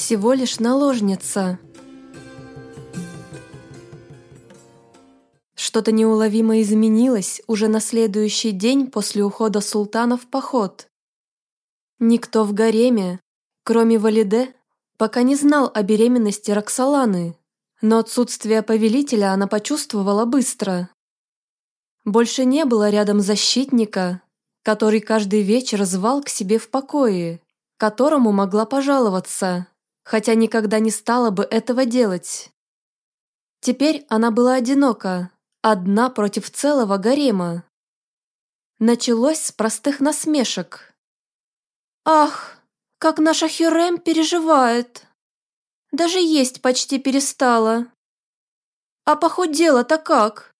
всего лишь наложница. Что-то неуловимо изменилось уже на следующий день после ухода султана в поход. Никто в гареме, кроме Валиде, пока не знал о беременности Роксоланы, но отсутствие повелителя она почувствовала быстро. Больше не было рядом защитника, который каждый вечер звал к себе в покое, которому могла пожаловаться, хотя никогда не стала бы этого делать. Теперь она была одинока, одна против целого гарема. Началось с простых насмешек – Ах, как наша Хюрем переживает. Даже есть почти перестала. А похудела-то как?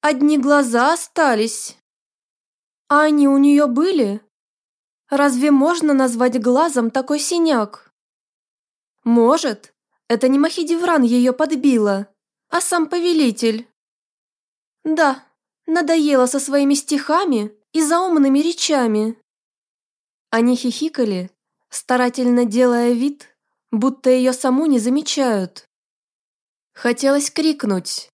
Одни глаза остались. А они у нее были? Разве можно назвать глазом такой синяк? Может, это не Махидевран ее подбила, а сам повелитель. Да, надоела со своими стихами и заумными речами. Они хихикали, старательно делая вид, будто ее саму не замечают. Хотелось крикнуть.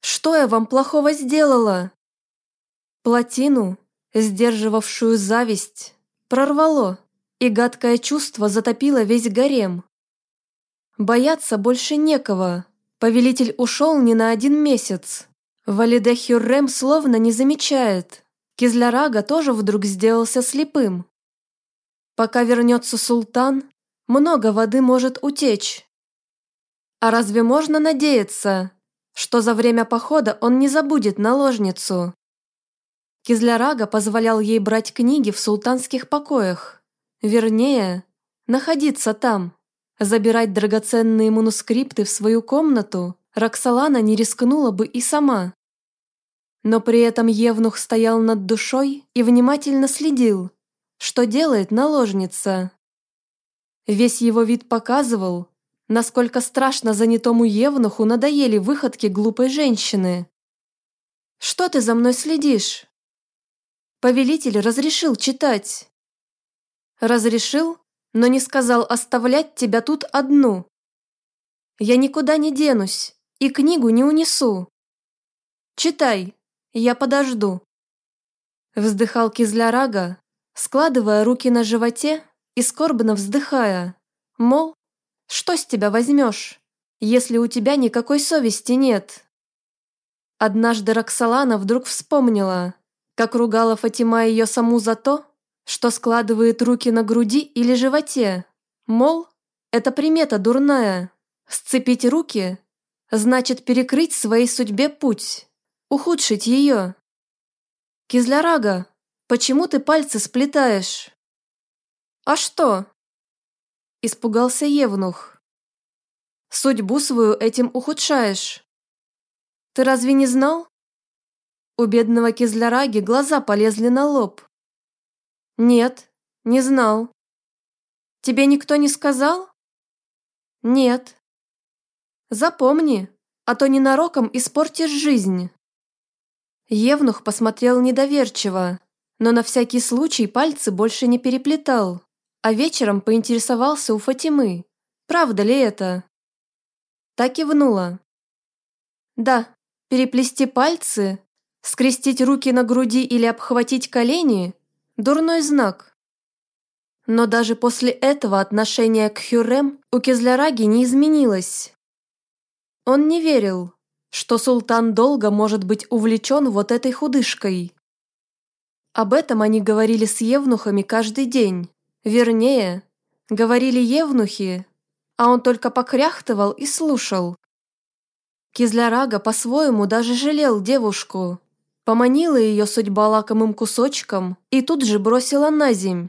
«Что я вам плохого сделала?» Плотину, сдерживавшую зависть, прорвало, и гадкое чувство затопило весь гарем. Бояться больше некого. Повелитель ушел не на один месяц. Валиде Хюррем словно не замечает. Кизлярага тоже вдруг сделался слепым. Пока вернется султан, много воды может утечь. А разве можно надеяться, что за время похода он не забудет наложницу? Кизлярага позволял ей брать книги в султанских покоях, вернее, находиться там. Забирать драгоценные манускрипты в свою комнату Роксолана не рискнула бы и сама. Но при этом Евнух стоял над душой и внимательно следил, что делает наложница. Весь его вид показывал, насколько страшно занятому Евнуху надоели выходки глупой женщины. «Что ты за мной следишь?» Повелитель разрешил читать. Разрешил, но не сказал оставлять тебя тут одну. Я никуда не денусь и книгу не унесу. Читай, я подожду. Вздыхал Кизлярага, складывая руки на животе и скорбно вздыхая, мол, что с тебя возьмешь, если у тебя никакой совести нет? Однажды Роксолана вдруг вспомнила, как ругала Фатима ее саму за то, что складывает руки на груди или животе, мол, это примета дурная, сцепить руки значит перекрыть своей судьбе путь ухудшить ее. Кизлярага, почему ты пальцы сплетаешь? А что? Испугался Евнух. Судьбу свою этим ухудшаешь. Ты разве не знал? У бедного Кизляраги глаза полезли на лоб. Нет, не знал. Тебе никто не сказал? Нет. Запомни, а то ненароком испортишь жизнь. Евнух посмотрел недоверчиво, но на всякий случай пальцы больше не переплетал, а вечером поинтересовался у Фатимы, правда ли это. Так и внула. Да, переплести пальцы, скрестить руки на груди или обхватить колени – дурной знак. Но даже после этого отношение к Хюррем у Кизляраги не изменилось. Он не верил, что султан долго может быть увлечен вот этой худышкой. Об этом они говорили с евнухами каждый день. Вернее, говорили евнухи, а он только покряхтывал и слушал. Кизлярага по-своему даже жалел девушку. Поманила ее судьба лакомым кусочком и тут же бросила на земь.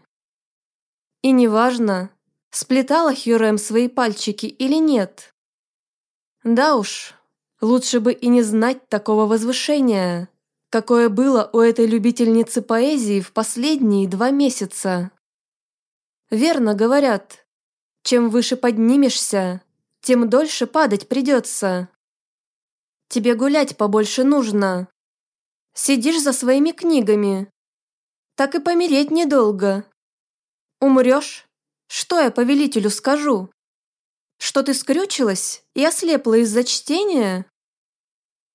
И неважно, сплетала Хюрем свои пальчики или нет. Да уж, Лучше бы и не знать такого возвышения, какое было у этой любительницы поэзии в последние два месяца. Верно говорят, чем выше поднимешься, тем дольше падать придется. Тебе гулять побольше нужно. Сидишь за своими книгами. Так и помереть недолго. Умрешь, Что я повелителю скажу? Что ты скрючилась и ослепла из-за чтения?»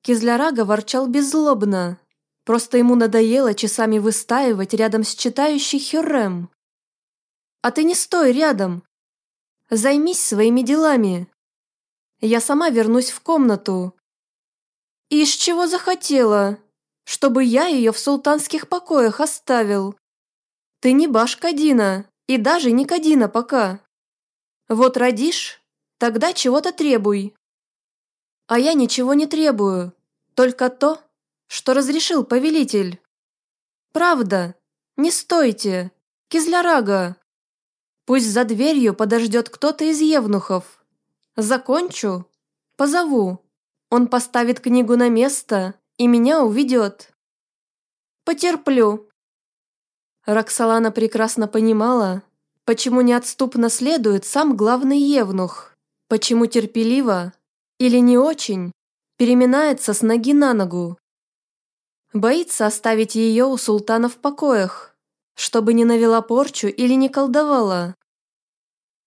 Кизлярага ворчал беззлобно. Просто ему надоело часами выстаивать рядом с читающей Хюррем. «А ты не стой рядом. Займись своими делами. Я сама вернусь в комнату». «Из чего захотела? Чтобы я ее в султанских покоях оставил. Ты не башка Дина, и даже не Кадина пока. Вот родишь, тогда чего-то требуй». «А я ничего не требую, только то, что разрешил повелитель. Правда, не стойте, кизлярага. Пусть за дверью подождет кто-то из евнухов. Закончу, позову. Он поставит книгу на место и меня уведет. Потерплю. Роксолана прекрасно понимала, почему неотступно следует сам главный евнух, почему терпеливо или не очень переминается с ноги на ногу. Боится оставить ее у султана в покоях, чтобы не навела порчу или не колдовала.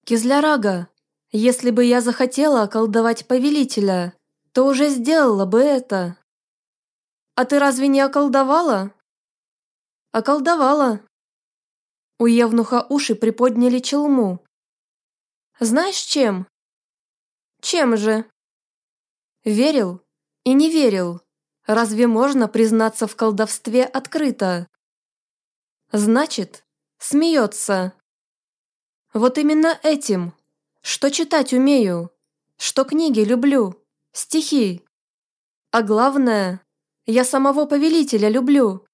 Кизлярага, если бы я захотела околдовать повелителя, то уже сделала бы это. А ты разве не околдовала? Околдовала. У Евнуха уши приподняли челму. Знаешь чем? Чем же? Верил и не верил. Разве можно признаться в колдовстве открыто? Значит, смеется. Вот именно этим, что читать умею, что книги люблю, стихи. А главное, я самого повелителя люблю.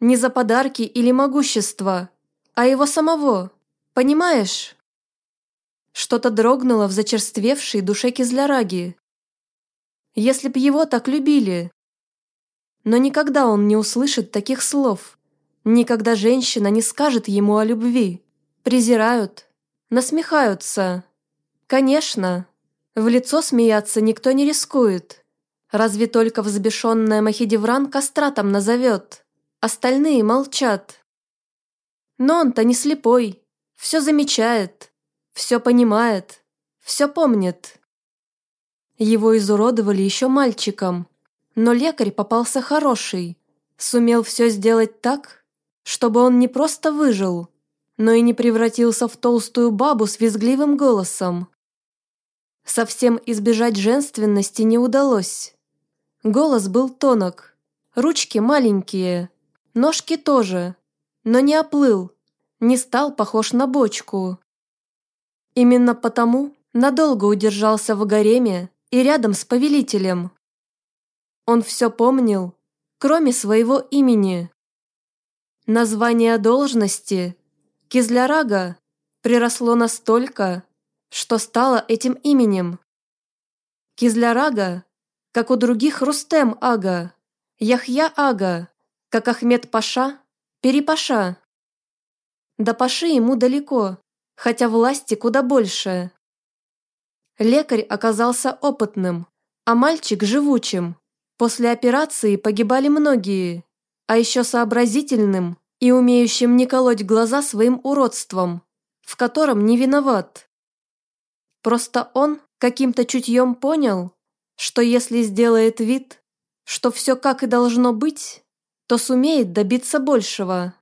Не за подарки или могущество, а его самого, понимаешь? Что-то дрогнуло в зачерствевшей душе Кизляраги. Если б его так любили, но никогда он не услышит таких слов. Никогда женщина не скажет ему о любви. Презирают, насмехаются. Конечно, в лицо смеяться никто не рискует. Разве только взбешенная Махидевран кастратом назовет. Остальные молчат. Но он-то не слепой, все замечает, все понимает, все помнит. Его изуродовали еще мальчиком, но лекарь попался хороший, сумел все сделать так, чтобы он не просто выжил, но и не превратился в толстую бабу с визгливым голосом. Совсем избежать женственности не удалось. Голос был тонок, ручки маленькие, ножки тоже, но не оплыл, не стал похож на бочку. Именно потому надолго удержался в гареме и рядом с повелителем. Он все помнил, кроме своего имени. Название должности Кизлярага приросло настолько, что стало этим именем. Кизлярага, как у других Рустем Ага, Яхья Ага, как Ахмед Паша, Перепаша. До Паши ему далеко, хотя власти куда больше. Лекарь оказался опытным, а мальчик живучим. После операции погибали многие, а еще сообразительным и умеющим не колоть глаза своим уродством, в котором не виноват. Просто он каким-то чутьем понял, что если сделает вид, что все как и должно быть, то сумеет добиться большего.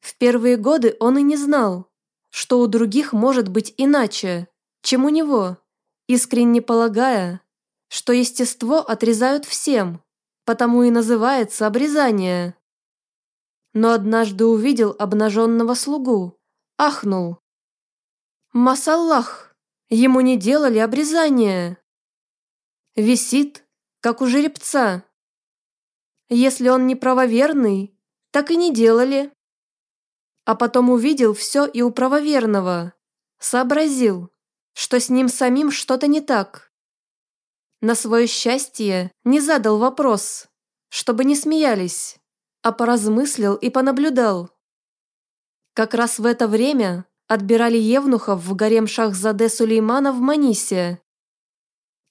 В первые годы он и не знал, что у других может быть иначе, чем у него, искренне полагая, что естество отрезают всем, потому и называется обрезание. Но однажды увидел обнаженного слугу, ахнул. Масаллах, ему не делали обрезание. Висит, как у жеребца. Если он не правоверный, так и не делали. А потом увидел все и у правоверного, сообразил, что с ним самим что-то не так на свое счастье не задал вопрос, чтобы не смеялись, а поразмыслил и понаблюдал. Как раз в это время отбирали евнухов в гарем Шахзаде Сулеймана в Манисе.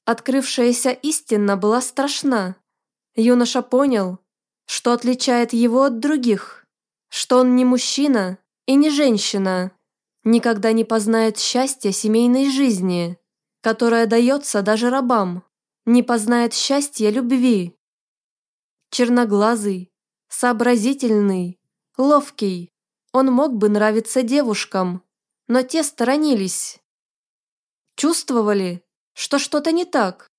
Открывшаяся истина была страшна. Юноша понял, что отличает его от других, что он не мужчина и не женщина, никогда не познает счастья семейной жизни, которое дается даже рабам, не познает счастья любви. Черноглазый, сообразительный, ловкий, он мог бы нравиться девушкам, но те сторонились. Чувствовали, что что-то не так.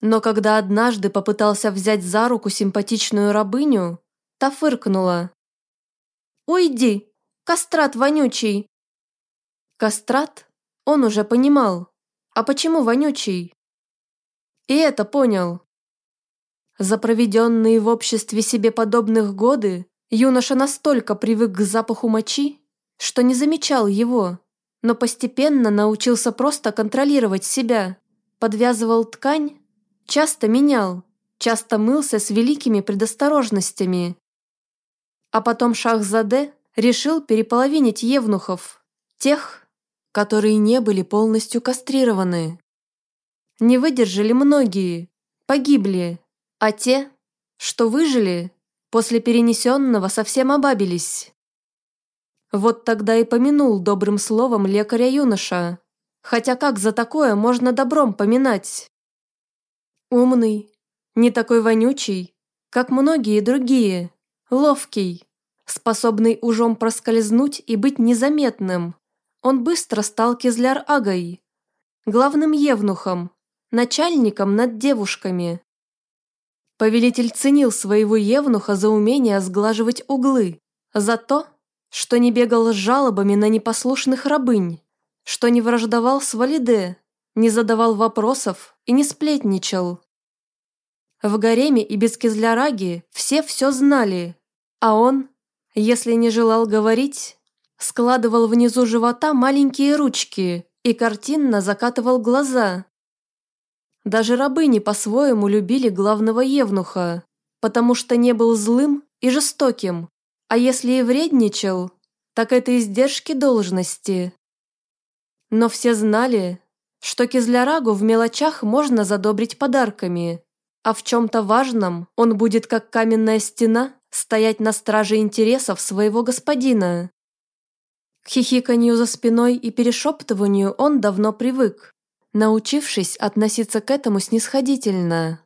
Но когда однажды попытался взять за руку симпатичную рабыню, та фыркнула. «Уйди, кастрат вонючий!» Кастрат он уже понимал. А почему вонючий? И это понял. За проведенные в обществе себе подобных годы юноша настолько привык к запаху мочи, что не замечал его, но постепенно научился просто контролировать себя, подвязывал ткань, часто менял, часто мылся с великими предосторожностями. А потом Шахзаде решил переполовинить евнухов, тех, которые не были полностью кастрированы. Не выдержали многие, погибли, а те, что выжили, после перенесенного совсем обабились. Вот тогда и помянул добрым словом лекаря юноша, хотя как за такое можно добром поминать? Умный, не такой вонючий, как многие другие, ловкий, способный ужом проскользнуть и быть незаметным. Он быстро стал кизляр-агой, главным евнухом, начальником над девушками. Повелитель ценил своего евнуха за умение сглаживать углы, за то, что не бегал с жалобами на непослушных рабынь, что не враждовал с Валиде, не задавал вопросов и не сплетничал. В гареме и без кизляраги все все знали, а он, если не желал говорить, складывал внизу живота маленькие ручки и картинно закатывал глаза, даже рабыни по-своему любили главного евнуха, потому что не был злым и жестоким, а если и вредничал, так это издержки должности. Но все знали, что кизлярагу в мелочах можно задобрить подарками, а в чем-то важном он будет как каменная стена стоять на страже интересов своего господина. К хихиканью за спиной и перешептыванию он давно привык научившись относиться к этому снисходительно.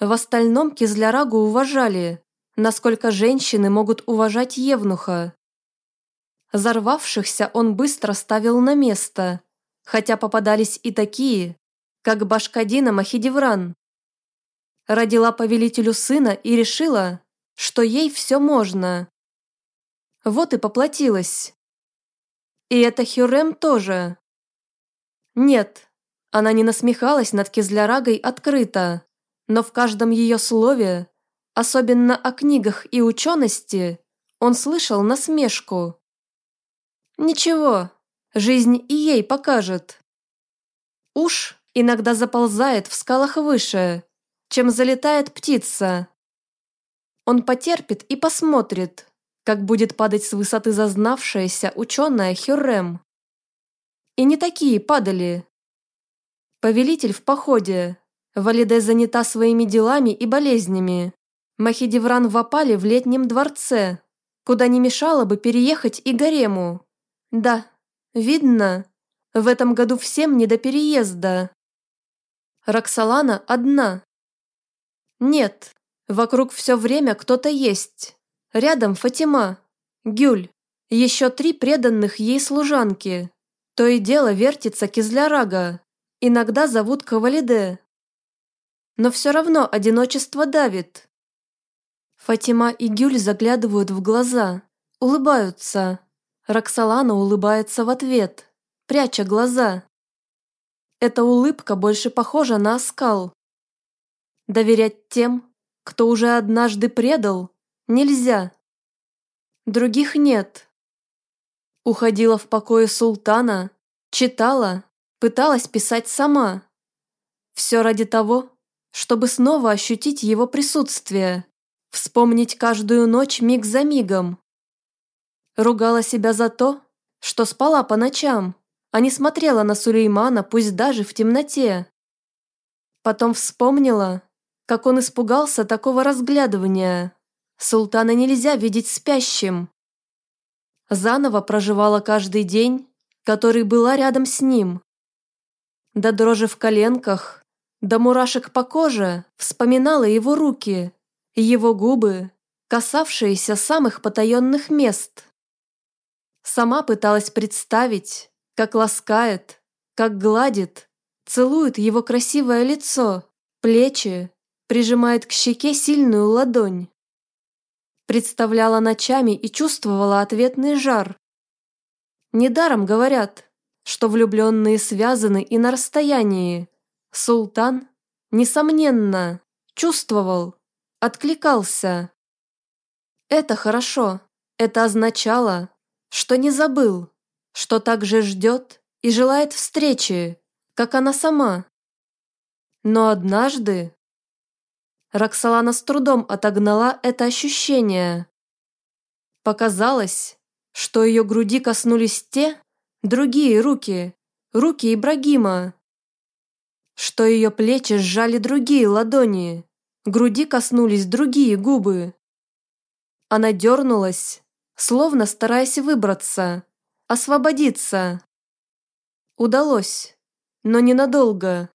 В остальном Кизлярагу уважали, насколько женщины могут уважать Евнуха. Зарвавшихся он быстро ставил на место, хотя попадались и такие, как Башкадина Махидевран. Родила повелителю сына и решила, что ей все можно. Вот и поплатилась. И это Хюрем тоже. Нет, она не насмехалась над Кизлярагой открыто, но в каждом ее слове, особенно о книгах и учености, он слышал насмешку. Ничего, жизнь и ей покажет. Уж иногда заползает в скалах выше, чем залетает птица. Он потерпит и посмотрит, как будет падать с высоты зазнавшаяся ученая Хюррем. И не такие падали. Повелитель в походе. Валиде занята своими делами и болезнями. Махидевран в опале в летнем дворце, куда не мешало бы переехать и гарему. Да, видно, в этом году всем не до переезда. Роксолана одна. Нет, вокруг все время кто-то есть. Рядом Фатима, Гюль, еще три преданных ей служанки. То и дело вертится кизлярага, иногда зовут Кавалиде. Но все равно одиночество давит. Фатима и Гюль заглядывают в глаза, улыбаются. Роксолана улыбается в ответ, пряча глаза. Эта улыбка больше похожа на оскал. Доверять тем, кто уже однажды предал, нельзя. Других нет. Уходила в покое султана, читала, пыталась писать сама. Все ради того, чтобы снова ощутить его присутствие, вспомнить каждую ночь миг за мигом. Ругала себя за то, что спала по ночам, а не смотрела на Сулеймана, пусть даже в темноте. Потом вспомнила, как он испугался такого разглядывания. Султана нельзя видеть спящим. заново проживала каждый день, который была рядом с ним. До дрожи в коленках, до мурашек по коже вспоминала его руки, его губы, касавшиеся самых потаенных мест. Сама пыталась представить, как ласкает, как гладит, целует его красивое лицо, плечи, прижимает к щеке сильную ладонь. Представляла ночами и чувствовала ответный жар. Недаром говорят, что влюбленные связаны и на расстоянии. Султан, несомненно, чувствовал, откликался. Это хорошо, это означало, что не забыл, что также ждет и желает встречи, как она сама. Но однажды Роксолана с трудом отогнала это ощущение. Показалось, что ее груди коснулись те, другие руки, руки Ибрагима. Что ее плечи сжали другие ладони, груди коснулись другие губы. Она дернулась, словно стараясь выбраться, освободиться. Удалось, но ненадолго.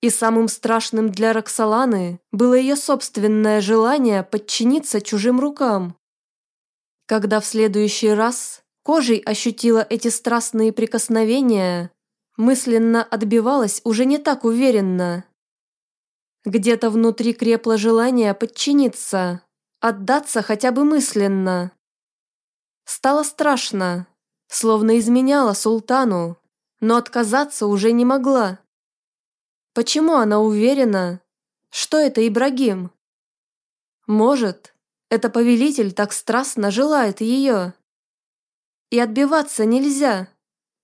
И самым страшным для Роксоланы было ее собственное желание подчиниться чужим рукам. Когда в следующий раз кожей ощутила эти страстные прикосновения, мысленно отбивалась уже не так уверенно. Где-то внутри крепло желание подчиниться, отдаться хотя бы мысленно. Стало страшно, словно изменяла султану, но отказаться уже не могла. Почему она уверена, что это Ибрагим? Может, это повелитель так страстно желает ее. И отбиваться нельзя.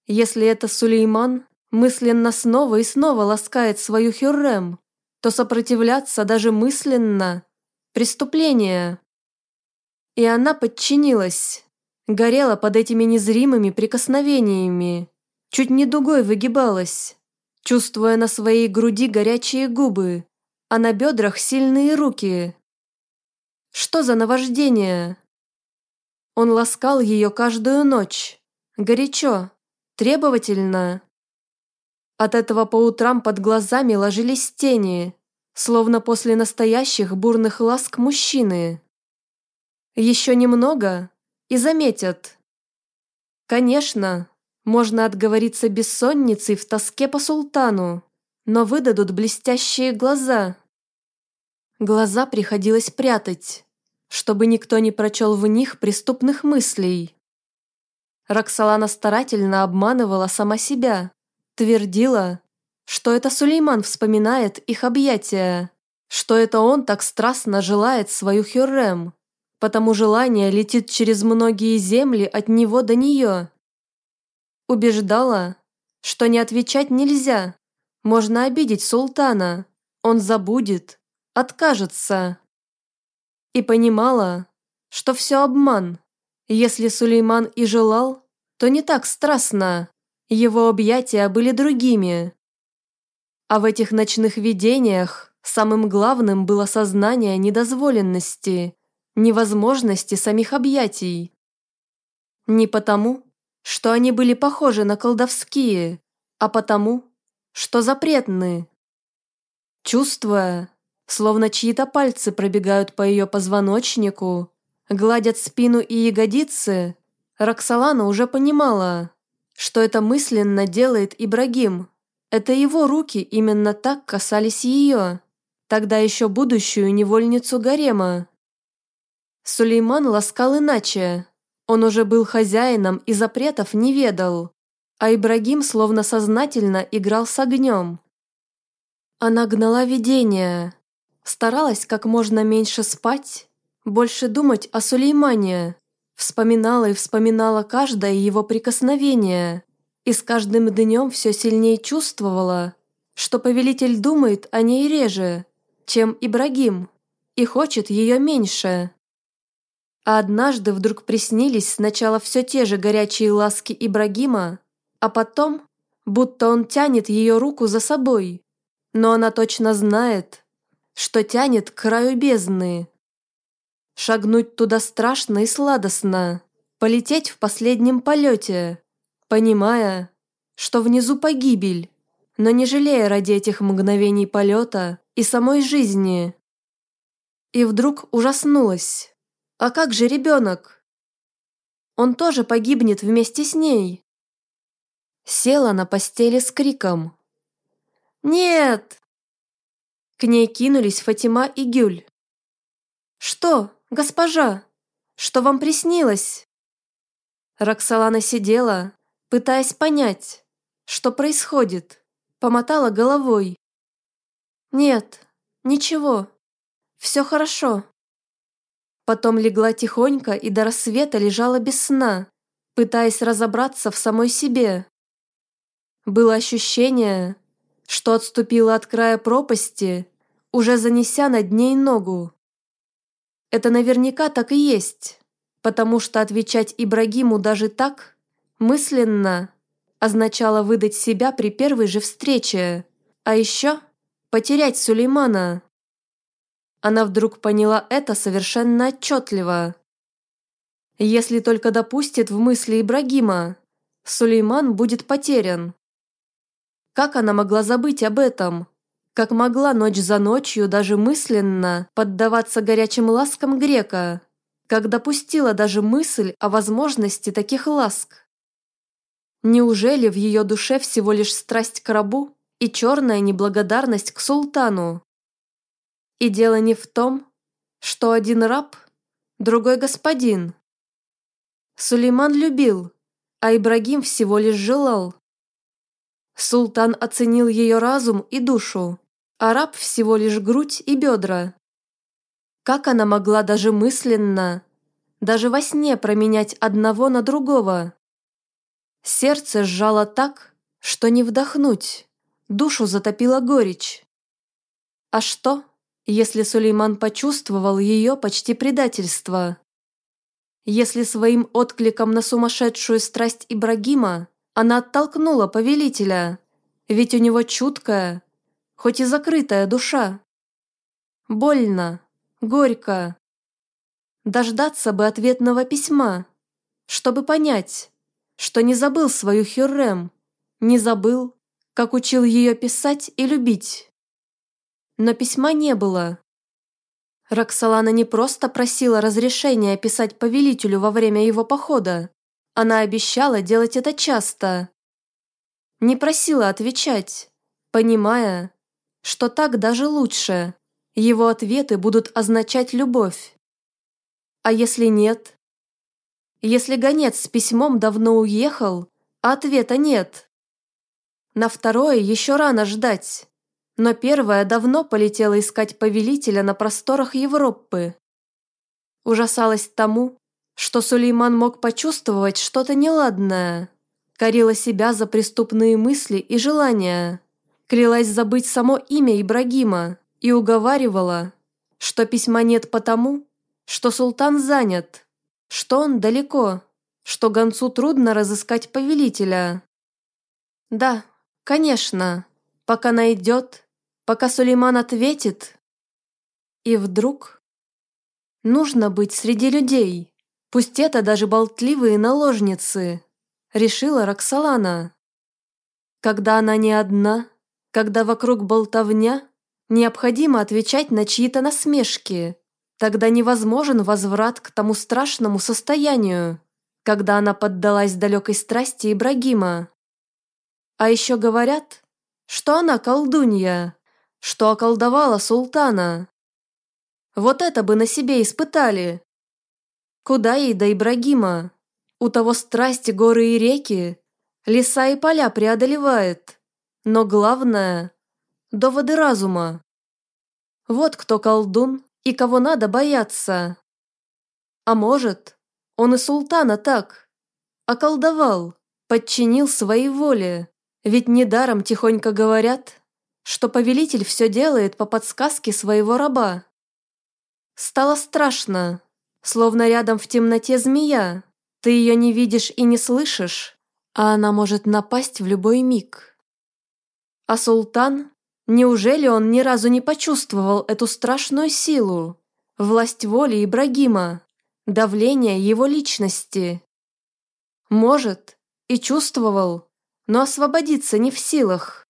Если это Сулейман мысленно снова и снова ласкает свою Хюррем, то сопротивляться даже мысленно – преступление. И она подчинилась, горела под этими незримыми прикосновениями, чуть не дугой выгибалась чувствуя на своей груди горячие губы, а на бедрах сильные руки. Что за наваждение? Он ласкал ее каждую ночь, горячо, требовательно. От этого по утрам под глазами ложились тени, словно после настоящих бурных ласк мужчины. Еще немного и заметят. Конечно, можно отговориться бессонницей в тоске по султану, но выдадут блестящие глаза. Глаза приходилось прятать, чтобы никто не прочел в них преступных мыслей. Роксолана старательно обманывала сама себя, твердила, что это Сулейман вспоминает их объятия, что это он так страстно желает свою Хюррем, потому желание летит через многие земли от него до нее. Убеждала, что не отвечать нельзя. Можно обидеть султана. Он забудет, откажется. И понимала, что все обман. Если Сулейман и желал, то не так страстно. Его объятия были другими. А в этих ночных видениях самым главным было сознание недозволенности, невозможности самих объятий. Не потому, что они были похожи на колдовские, а потому, что запретны. Чувствуя, словно чьи-то пальцы пробегают по ее позвоночнику, гладят спину и ягодицы, Роксолана уже понимала, что это мысленно делает Ибрагим. Это его руки именно так касались ее, тогда еще будущую невольницу гарема. Сулейман ласкал иначе, он уже был хозяином и запретов не ведал, а Ибрагим словно сознательно играл с огнем. Она гнала видение, старалась как можно меньше спать, больше думать о Сулеймане, вспоминала и вспоминала каждое его прикосновение, и с каждым днем все сильнее чувствовала, что повелитель думает о ней реже, чем Ибрагим, и хочет ее меньше. А однажды вдруг приснились сначала все те же горячие ласки Ибрагима, а потом, будто он тянет ее руку за собой. Но она точно знает, что тянет к краю бездны. Шагнуть туда страшно и сладостно, полететь в последнем полете, понимая, что внизу погибель, но не жалея ради этих мгновений полета и самой жизни. И вдруг ужаснулась. А как же ребенок? Он тоже погибнет вместе с ней. Села на постели с криком. «Нет!» К ней кинулись Фатима и Гюль. «Что, госпожа? Что вам приснилось?» Роксолана сидела, пытаясь понять, что происходит, помотала головой. «Нет, ничего, все хорошо». Потом легла тихонько и до рассвета лежала без сна, пытаясь разобраться в самой себе. Было ощущение, что отступила от края пропасти, уже занеся над ней ногу. Это наверняка так и есть, потому что отвечать Ибрагиму даже так, мысленно, означало выдать себя при первой же встрече, а еще потерять Сулеймана. Она вдруг поняла это совершенно отчетливо. Если только допустит в мысли Ибрагима, Сулейман будет потерян. Как она могла забыть об этом? Как могла ночь за ночью даже мысленно поддаваться горячим ласкам грека? Как допустила даже мысль о возможности таких ласк? Неужели в ее душе всего лишь страсть к рабу и черная неблагодарность к султану? И дело не в том, что один раб, другой господин. Сулейман любил, а Ибрагим всего лишь желал. Султан оценил ее разум и душу, а раб всего лишь грудь и бедра. Как она могла даже мысленно, даже во сне променять одного на другого? Сердце сжало так, что не вдохнуть, душу затопила горечь. А что, если Сулейман почувствовал ее почти предательство? Если своим откликом на сумасшедшую страсть Ибрагима она оттолкнула повелителя, ведь у него чуткая, хоть и закрытая душа. Больно, горько. Дождаться бы ответного письма, чтобы понять, что не забыл свою Хюррем, не забыл, как учил ее писать и любить. Но письма не было. Роксолана не просто просила разрешения писать повелителю во время его похода, она обещала делать это часто. Не просила отвечать, понимая, что так даже лучше, его ответы будут означать любовь. А если нет, если гонец с письмом давно уехал, а ответа нет. На второе еще рано ждать, но первое давно полетело искать повелителя на просторах Европы. Ужасалась тому, что Сулейман мог почувствовать что-то неладное, корила себя за преступные мысли и желания, клялась забыть само имя Ибрагима и уговаривала, что письма нет потому, что султан занят что он далеко, что гонцу трудно разыскать повелителя. Да, конечно, пока найдет, пока Сулейман ответит. И вдруг... Нужно быть среди людей, пусть это даже болтливые наложницы, решила Роксолана. Когда она не одна, когда вокруг болтовня, необходимо отвечать на чьи-то насмешки, Тогда невозможен возврат к тому страшному состоянию, когда она поддалась далекой страсти Ибрагима. А еще говорят, что она колдунья, что околдовала султана. Вот это бы на себе испытали. Куда ей до Ибрагима? У того страсти горы и реки, леса и поля преодолевает. Но главное – доводы разума. Вот кто колдун, и кого надо бояться. А может, он и султана так, околдовал, подчинил своей воле, ведь недаром тихонько говорят, что повелитель все делает по подсказке своего раба. Стало страшно, словно рядом в темноте змея, ты ее не видишь и не слышишь, а она может напасть в любой миг. А султан Неужели он ни разу не почувствовал эту страшную силу? Власть воли Ибрагима, давление его личности. Может, и чувствовал, но освободиться не в силах.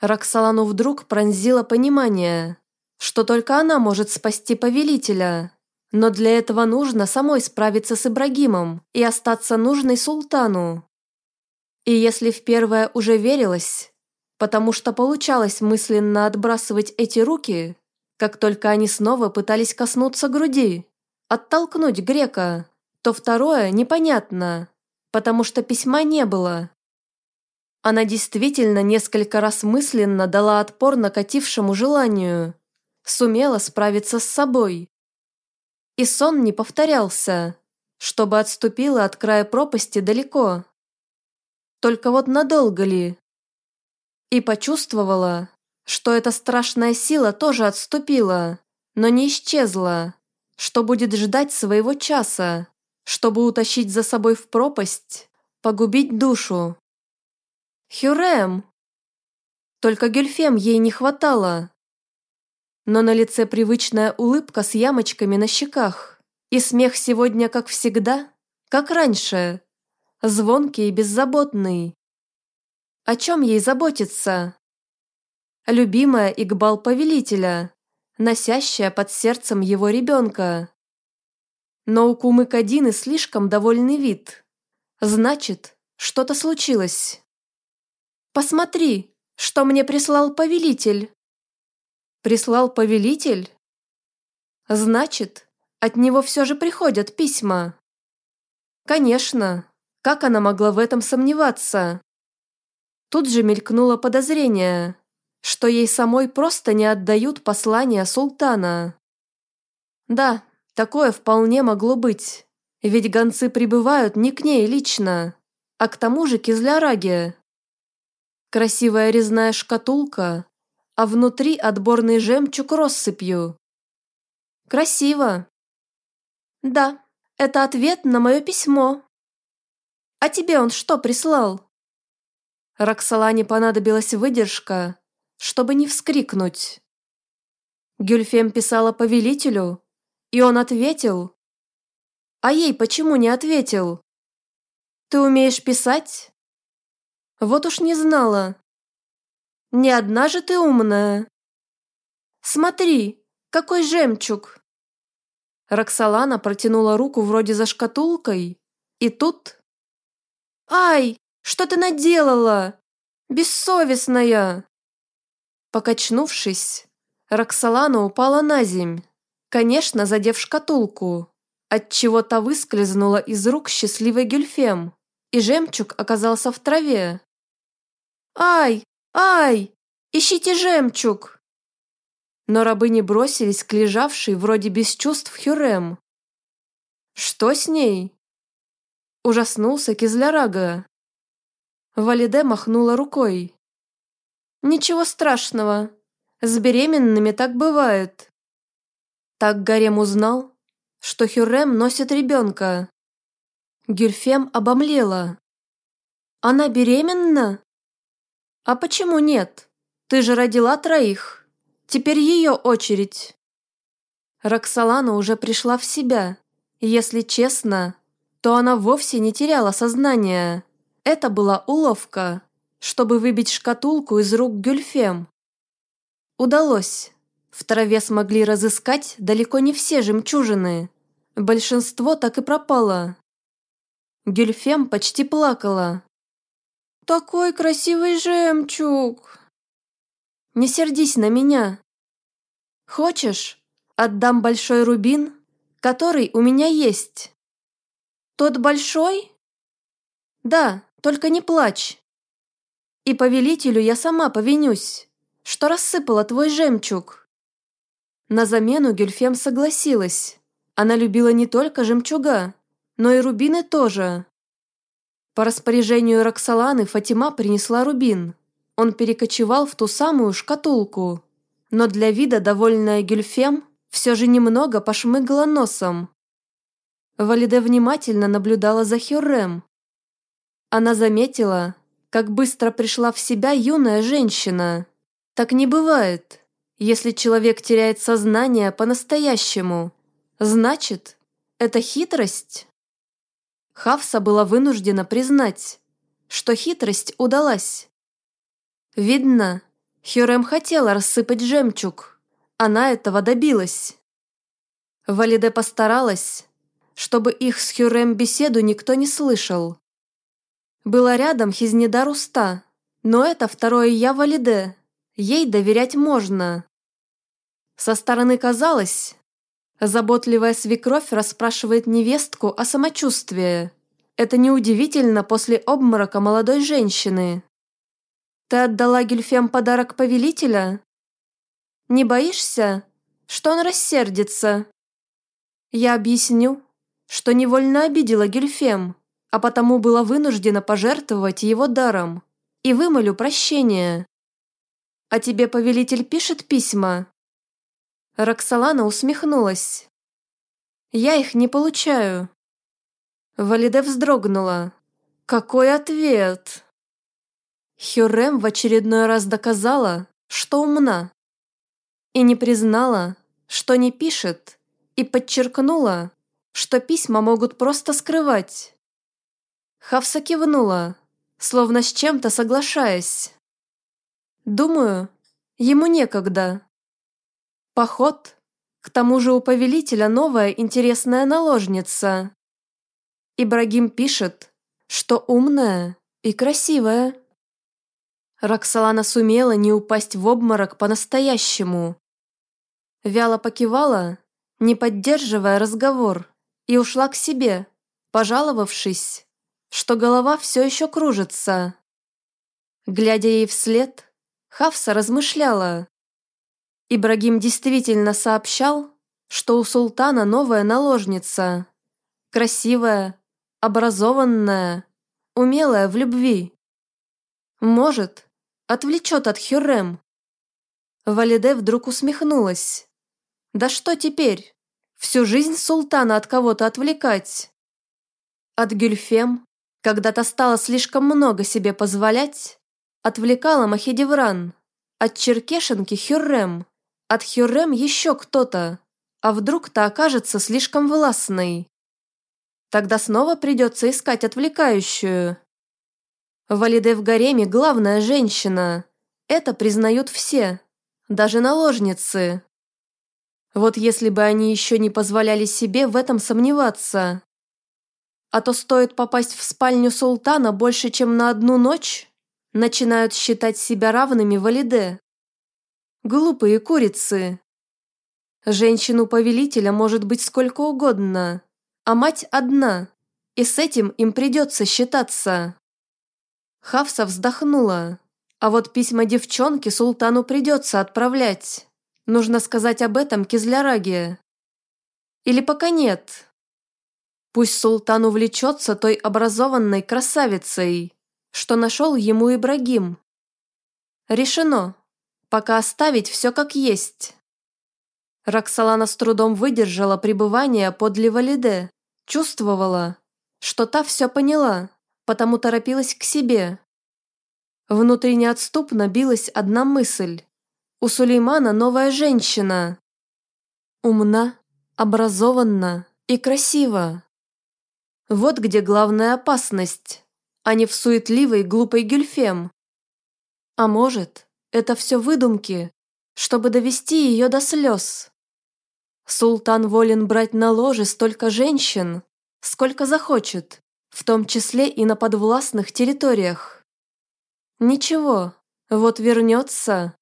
Роксолану вдруг пронзило понимание, что только она может спасти повелителя. Но для этого нужно самой справиться с Ибрагимом и остаться нужной султану. И если в первое уже верилось, потому что получалось мысленно отбрасывать эти руки, как только они снова пытались коснуться груди, оттолкнуть грека, то второе непонятно, потому что письма не было. Она действительно несколько раз мысленно дала отпор накатившему желанию, сумела справиться с собой. И сон не повторялся, чтобы отступила от края пропасти далеко. Только вот надолго ли? И почувствовала, что эта страшная сила тоже отступила, но не исчезла, что будет ждать своего часа, чтобы утащить за собой в пропасть, погубить душу. Хюрем! Только Гюльфем ей не хватало но на лице привычная улыбка с ямочками на щеках. И смех сегодня, как всегда, как раньше, звонкий и беззаботный. О чем ей заботиться? Любимая Игбал повелителя, носящая под сердцем его ребенка. Но у Кумы Кадины слишком довольный вид. Значит, что-то случилось. «Посмотри, что мне прислал повелитель!» Прислал повелитель? Значит, от него все же приходят письма. Конечно, как она могла в этом сомневаться? Тут же мелькнуло подозрение, что ей самой просто не отдают послания султана. Да, такое вполне могло быть, ведь гонцы прибывают не к ней лично, а к тому же Кизляраге. Красивая резная шкатулка, а внутри отборный жемчуг россыпью. Красиво. Да, это ответ на мое письмо. А тебе он что прислал? Роксолане понадобилась выдержка, чтобы не вскрикнуть. Гюльфем писала повелителю, и он ответил. А ей почему не ответил? Ты умеешь писать? Вот уж не знала, не одна же ты умная. Смотри, какой жемчуг. Роксолана протянула руку вроде за шкатулкой, и тут... Ай, что ты наделала? Бессовестная! Покачнувшись, Роксолана упала на земь, конечно, задев шкатулку, отчего та выскользнула из рук счастливой Гюльфем, и жемчуг оказался в траве. «Ай, «Ай! Ищите жемчуг!» Но рабыни бросились к лежавшей вроде без чувств Хюрем. «Что с ней?» Ужаснулся Кизлярага. Валиде махнула рукой. «Ничего страшного. С беременными так бывает». Так Гарем узнал, что Хюрем носит ребенка. Гюльфем обомлела. «Она беременна?» «А почему нет? Ты же родила троих. Теперь ее очередь». Роксолана уже пришла в себя. Если честно, то она вовсе не теряла сознание. Это была уловка, чтобы выбить шкатулку из рук Гюльфем. Удалось. В траве смогли разыскать далеко не все жемчужины. Большинство так и пропало. Гюльфем почти плакала, такой красивый жемчуг!» «Не сердись на меня. Хочешь, отдам большой рубин, который у меня есть?» «Тот большой?» «Да, только не плачь. И повелителю я сама повинюсь, что рассыпала твой жемчуг». На замену Гюльфем согласилась. Она любила не только жемчуга, но и рубины тоже. По распоряжению Роксоланы Фатима принесла рубин. Он перекочевал в ту самую шкатулку. Но для вида довольная Гюльфем все же немного пошмыгала носом. Валиде внимательно наблюдала за Хюррем. Она заметила, как быстро пришла в себя юная женщина. Так не бывает, если человек теряет сознание по-настоящему. Значит, это хитрость? Хавса была вынуждена признать, что хитрость удалась. Видно, Хюрем хотела рассыпать жемчуг. Она этого добилась. Валиде постаралась, чтобы их с Хюрем беседу никто не слышал. Была рядом Хизнеда Руста, но это второе я Валиде, ей доверять можно. Со стороны казалось, заботливая свекровь расспрашивает невестку о самочувствии. Это неудивительно после обморока молодой женщины. Ты отдала Гюльфем подарок повелителя? Не боишься, что он рассердится? Я объясню, что невольно обидела Гюльфем, а потому была вынуждена пожертвовать его даром, и вымолю прощение. А тебе повелитель пишет письма? Роксолана усмехнулась. «Я их не получаю». Валиде вздрогнула. «Какой ответ?» Хюррем в очередной раз доказала, что умна. И не признала, что не пишет, и подчеркнула, что письма могут просто скрывать. Хавса кивнула, словно с чем-то соглашаясь. «Думаю, ему некогда». Поход. К тому же у повелителя новая интересная наложница. Ибрагим пишет, что умная и красивая. Роксолана сумела не упасть в обморок по-настоящему. Вяло покивала, не поддерживая разговор, и ушла к себе, пожаловавшись, что голова все еще кружится. Глядя ей вслед, Хавса размышляла, Ибрагим действительно сообщал, что у султана новая наложница. Красивая, образованная, умелая в любви. Может, отвлечет от Хюррем. Валиде вдруг усмехнулась. Да что теперь? Всю жизнь султана от кого-то отвлекать. От Гюльфем, когда-то стало слишком много себе позволять, отвлекала Махидевран. От черкешенки Хюррем. От Хюррем еще кто-то. А вдруг та окажется слишком властной? Тогда снова придется искать отвлекающую. Валиде в гареме главная женщина. Это признают все. Даже наложницы. Вот если бы они еще не позволяли себе в этом сомневаться. А то стоит попасть в спальню султана больше, чем на одну ночь, начинают считать себя равными Валиде. Глупые курицы. Женщину-повелителя может быть сколько угодно, а мать одна, и с этим им придется считаться. Хавса вздохнула. А вот письма девчонки султану придется отправлять. Нужно сказать об этом Кизляраге. Или пока нет. Пусть султан увлечется той образованной красавицей, что нашел ему Ибрагим. Решено. Пока оставить все как есть. Роксолана с трудом выдержала пребывание подле Валиде. Чувствовала, что та все поняла, потому торопилась к себе. Внутри неотступно билась одна мысль. У Сулеймана новая женщина. Умна, образованна и красива. Вот где главная опасность, а не в суетливой глупой Гюльфем. А может, это все выдумки, чтобы довести ее до слез. Султан волен брать на ложе столько женщин, сколько захочет, в том числе и на подвластных территориях. Ничего, вот вернется.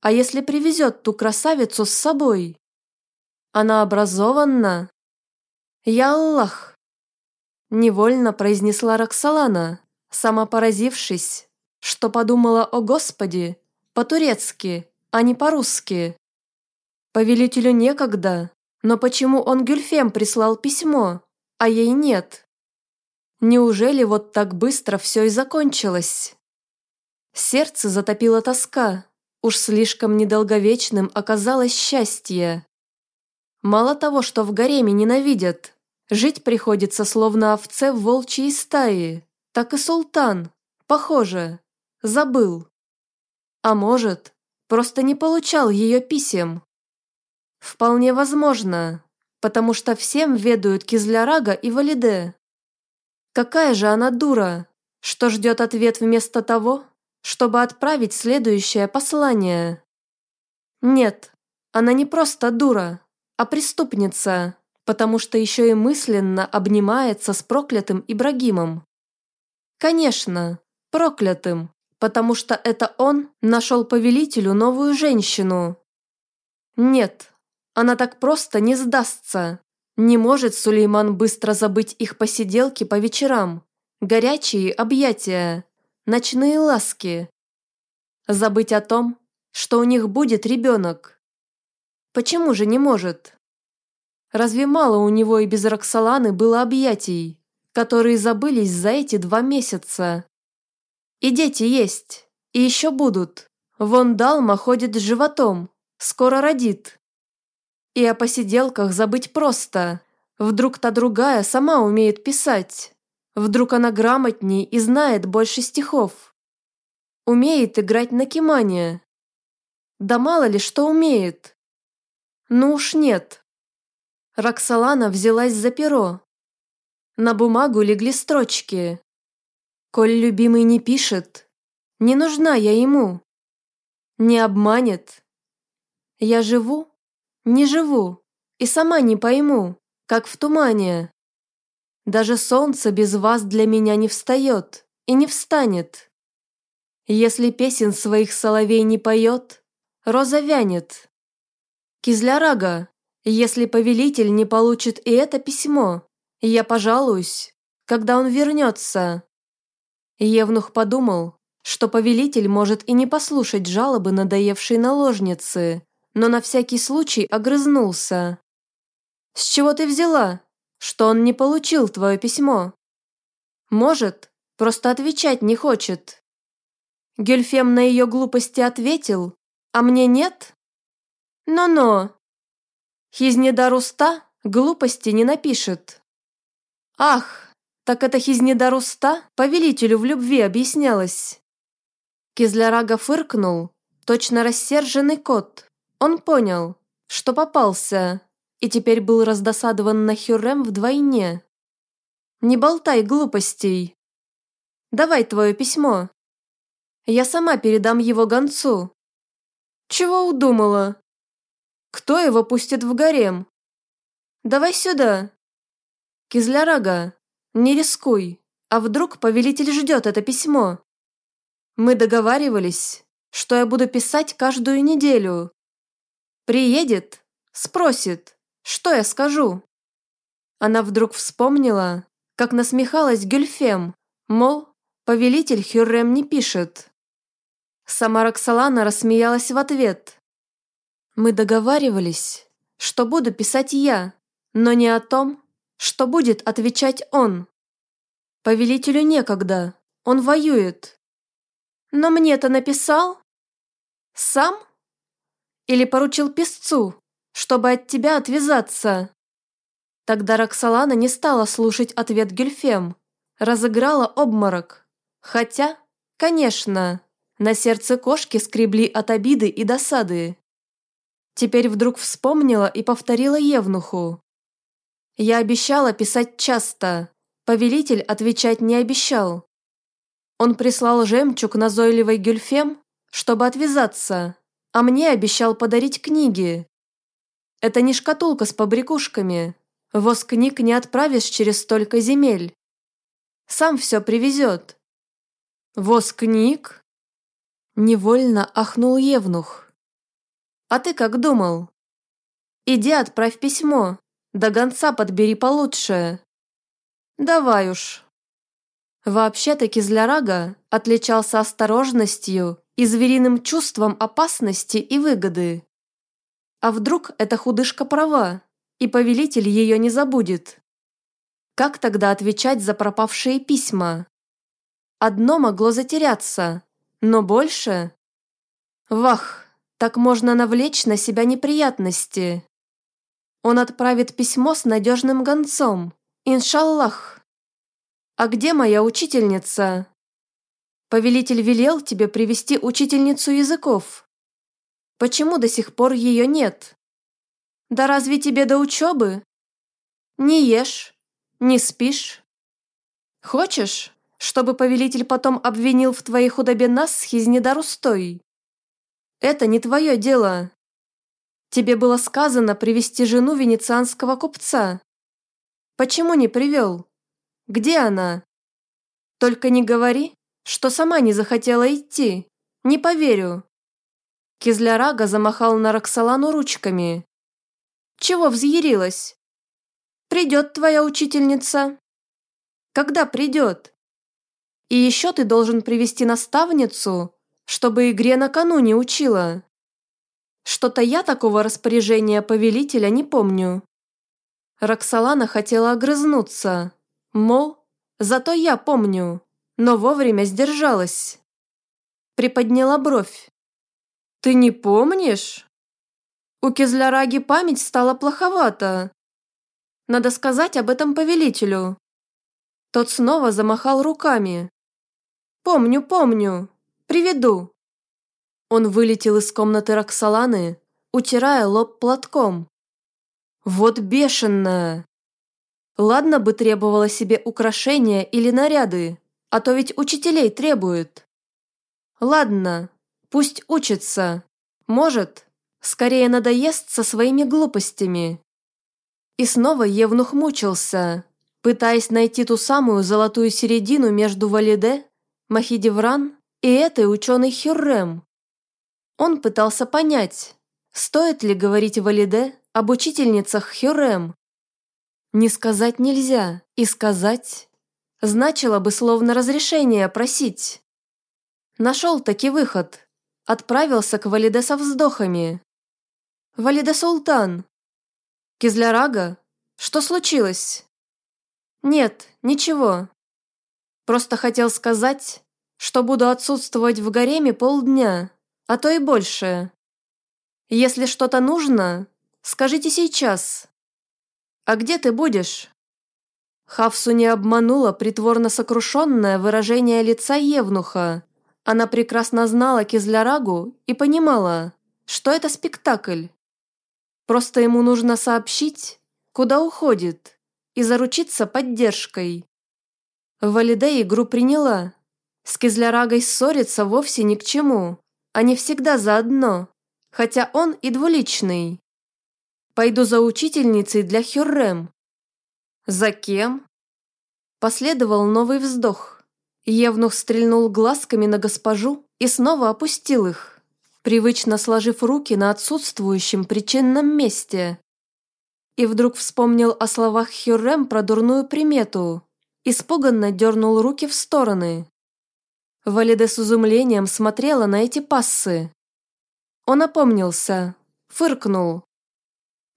А если привезет ту красавицу с собой? Она образованна? Я Аллах! Невольно произнесла Роксолана, сама поразившись, что подумала о Господе по-турецки, а не по-русски. Повелителю некогда, но почему он Гюльфем прислал письмо, а ей нет? Неужели вот так быстро все и закончилось? Сердце затопило тоска, уж слишком недолговечным оказалось счастье. Мало того, что в гареме ненавидят, жить приходится словно овце в волчьей стае, так и султан, похоже, забыл. А может, просто не получал ее писем. Вполне возможно, потому что всем ведают Кизлярага и Валиде. какая же она дура, что ждет ответ вместо того, чтобы отправить следующее послание. Нет, она не просто дура, а преступница, потому что еще и мысленно обнимается с проклятым Ибрагимом. Конечно, проклятым, потому что это он нашел повелителю новую женщину. Нет, она так просто не сдастся. Не может Сулейман быстро забыть их посиделки по вечерам, горячие объятия, ночные ласки. Забыть о том, что у них будет ребенок. Почему же не может? Разве мало у него и без Роксоланы было объятий, которые забылись за эти два месяца? И дети есть, и еще будут. Вон Далма ходит с животом, скоро родит. И о посиделках забыть просто. Вдруг та другая сама умеет писать. Вдруг она грамотней и знает больше стихов. Умеет играть на кимане. Да мало ли что умеет. Ну уж нет. Роксолана взялась за перо. На бумагу легли строчки. Коль любимый не пишет, не нужна я ему. Не обманет. Я живу, не живу, и сама не пойму, как в тумане. Даже солнце без вас для меня не встает и не встанет. Если песен своих соловей не поет, роза вянет. Кизлярага, если повелитель не получит и это письмо, я пожалуюсь, когда он вернется. Евнух подумал, что повелитель может и не послушать жалобы надоевшей наложницы, но на всякий случай огрызнулся. «С чего ты взяла, что он не получил твое письмо?» «Может, просто отвечать не хочет». Гельфем на ее глупости ответил, а мне нет? Но-но. Хизнедар уста глупости не напишет. Ах, так это Хизнедар уста повелителю в любви объяснялось. Кизлярага фыркнул, точно рассерженный кот. Он понял, что попался, и теперь был раздосадован на Хюррем вдвойне. «Не болтай глупостей. Давай твое письмо. Я сама передам его гонцу». «Чего удумала? Кто его пустит в гарем? Давай сюда». «Кизлярага, не рискуй, а вдруг повелитель ждет это письмо?» «Мы договаривались, что я буду писать каждую неделю, Приедет, спросит, что я скажу. Она вдруг вспомнила, как насмехалась Гюльфем, мол, повелитель Хюррем не пишет. Сама Роксолана рассмеялась в ответ. Мы договаривались, что буду писать я, но не о том, что будет отвечать он. Повелителю некогда, он воюет. Но мне-то написал? Сам? Или поручил песцу, чтобы от тебя отвязаться?» Тогда Роксолана не стала слушать ответ Гюльфем, разыграла обморок. Хотя, конечно, на сердце кошки скребли от обиды и досады. Теперь вдруг вспомнила и повторила Евнуху. «Я обещала писать часто, повелитель отвечать не обещал. Он прислал жемчуг назойливой Гюльфем, чтобы отвязаться а мне обещал подарить книги. Это не шкатулка с побрякушками. Воз книг не отправишь через столько земель. Сам все привезет. Воз книг? Невольно ахнул Евнух. А ты как думал? Иди отправь письмо, до гонца подбери получше. Давай уж. Вообще-то Кизлярага отличался осторожностью и звериным чувством опасности и выгоды. А вдруг эта худышка права, и повелитель ее не забудет? Как тогда отвечать за пропавшие письма? Одно могло затеряться, но больше... Вах, так можно навлечь на себя неприятности. Он отправит письмо с надежным гонцом. Иншаллах. А где моя учительница? Повелитель велел тебе привести учительницу языков. Почему до сих пор ее нет? Да разве тебе до учебы? Не ешь, не спишь. Хочешь, чтобы повелитель потом обвинил в твоей худобе нас с Хизнедарустой? Это не твое дело. Тебе было сказано привести жену венецианского купца. Почему не привел? Где она? Только не говори, что сама не захотела идти. Не поверю. Кизлярага замахал на Роксолану ручками. Чего взъярилась? Придет твоя учительница. Когда придет? И еще ты должен привести наставницу, чтобы игре накануне учила. Что-то я такого распоряжения повелителя не помню. Роксолана хотела огрызнуться, мол, зато я помню, но вовремя сдержалась. Приподняла бровь. «Ты не помнишь?» У Кизляраги память стала плоховата. Надо сказать об этом повелителю. Тот снова замахал руками. «Помню, помню. Приведу». Он вылетел из комнаты Роксоланы, утирая лоб платком. «Вот бешеная!» Ладно бы требовала себе украшения или наряды, а то ведь учителей требует. Ладно, пусть учится. Может, скорее надоест со своими глупостями. И снова Евнух мучился, пытаясь найти ту самую золотую середину между Валиде, Махидевран и этой ученой Хюррем. Он пытался понять, стоит ли говорить Валиде об учительницах Хюррем. Не сказать нельзя, и сказать значило бы словно разрешение просить. Нашел таки выход. Отправился к Валиде со вздохами. «Валиде Султан!» «Кизлярага? Что случилось?» «Нет, ничего. Просто хотел сказать, что буду отсутствовать в гареме полдня а то и больше. Если что-то нужно, скажите сейчас. А где ты будешь?» Хавсу не обманула притворно сокрушенное выражение лица Евнуха. Она прекрасно знала Кизлярагу и понимала, что это спектакль. Просто ему нужно сообщить, куда уходит, и заручиться поддержкой. Валиде игру приняла. С Кизлярагой ссориться вовсе ни к чему. Они всегда заодно, хотя он и двуличный. Пойду за учительницей для Хюррем. За кем? Последовал новый вздох. Евнух стрельнул глазками на госпожу и снова опустил их, привычно сложив руки на отсутствующем причинном месте. И вдруг вспомнил о словах Хюррем про дурную примету. Испуганно дернул руки в стороны. Валиде с изумлением смотрела на эти пассы. Он опомнился, фыркнул.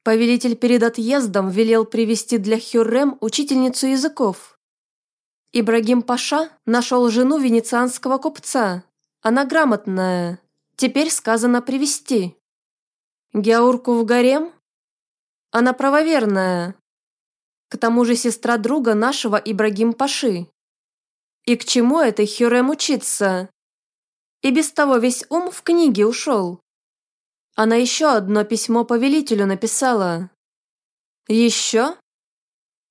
Повелитель перед отъездом велел привести для Хюррем учительницу языков. Ибрагим Паша нашел жену венецианского купца. Она грамотная. Теперь сказано привести. Геаурку в гарем? Она правоверная. К тому же сестра друга нашего Ибрагим Паши. И к чему этой Хюрем учиться? И без того весь ум в книге ушел. Она еще одно письмо повелителю написала. Еще?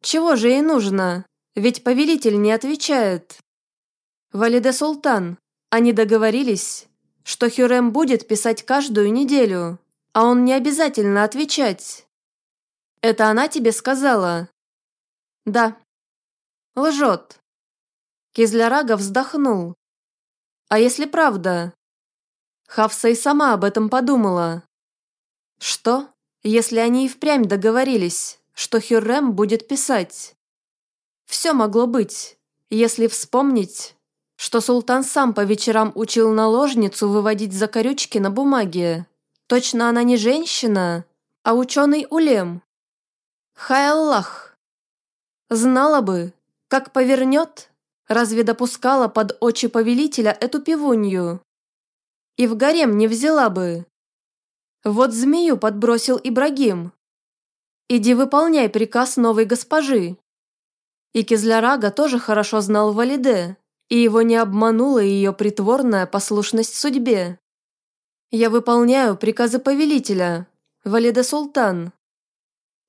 Чего же ей нужно? Ведь повелитель не отвечает. Валиде Султан, они договорились, что Хюрем будет писать каждую неделю, а он не обязательно отвечать. Это она тебе сказала? Да. Лжет. Кизлярага вздохнул. «А если правда?» Хавса и сама об этом подумала. «Что, если они и впрямь договорились, что Хюррем будет писать?» Все могло быть, если вспомнить, что султан сам по вечерам учил наложницу выводить закорючки на бумаге. Точно она не женщина, а ученый улем. Хай Аллах! Знала бы, как повернет, Разве допускала под очи повелителя эту пивунью? И в гарем не взяла бы. Вот змею подбросил Ибрагим. Иди выполняй приказ новой госпожи. И Кизлярага тоже хорошо знал Валиде, и его не обманула ее притворная послушность судьбе. «Я выполняю приказы повелителя, Валиде Султан».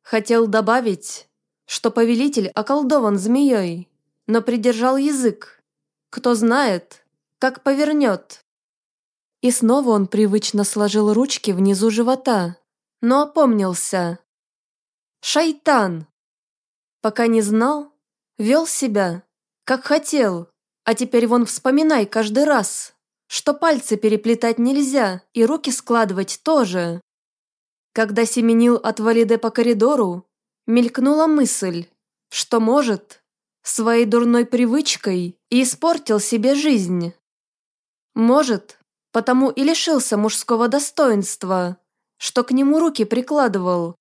Хотел добавить, что повелитель околдован змеей, но придержал язык. Кто знает, как повернет. И снова он привычно сложил ручки внизу живота, но опомнился. Шайтан! Пока не знал, вел себя, как хотел, а теперь вон вспоминай каждый раз, что пальцы переплетать нельзя и руки складывать тоже. Когда семенил от Валиде по коридору, мелькнула мысль, что, может, своей дурной привычкой и испортил себе жизнь. Может, потому и лишился мужского достоинства, что к нему руки прикладывал.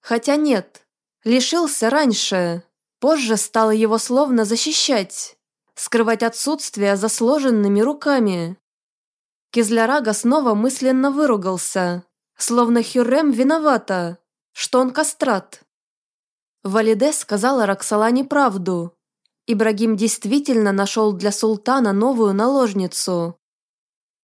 Хотя нет, лишился раньше, позже стало его словно защищать, скрывать отсутствие за сложенными руками. Кизлярага снова мысленно выругался, словно Хюррем виновата, что он кастрат. Валиде сказала Роксолане правду. Ибрагим действительно нашел для султана новую наложницу.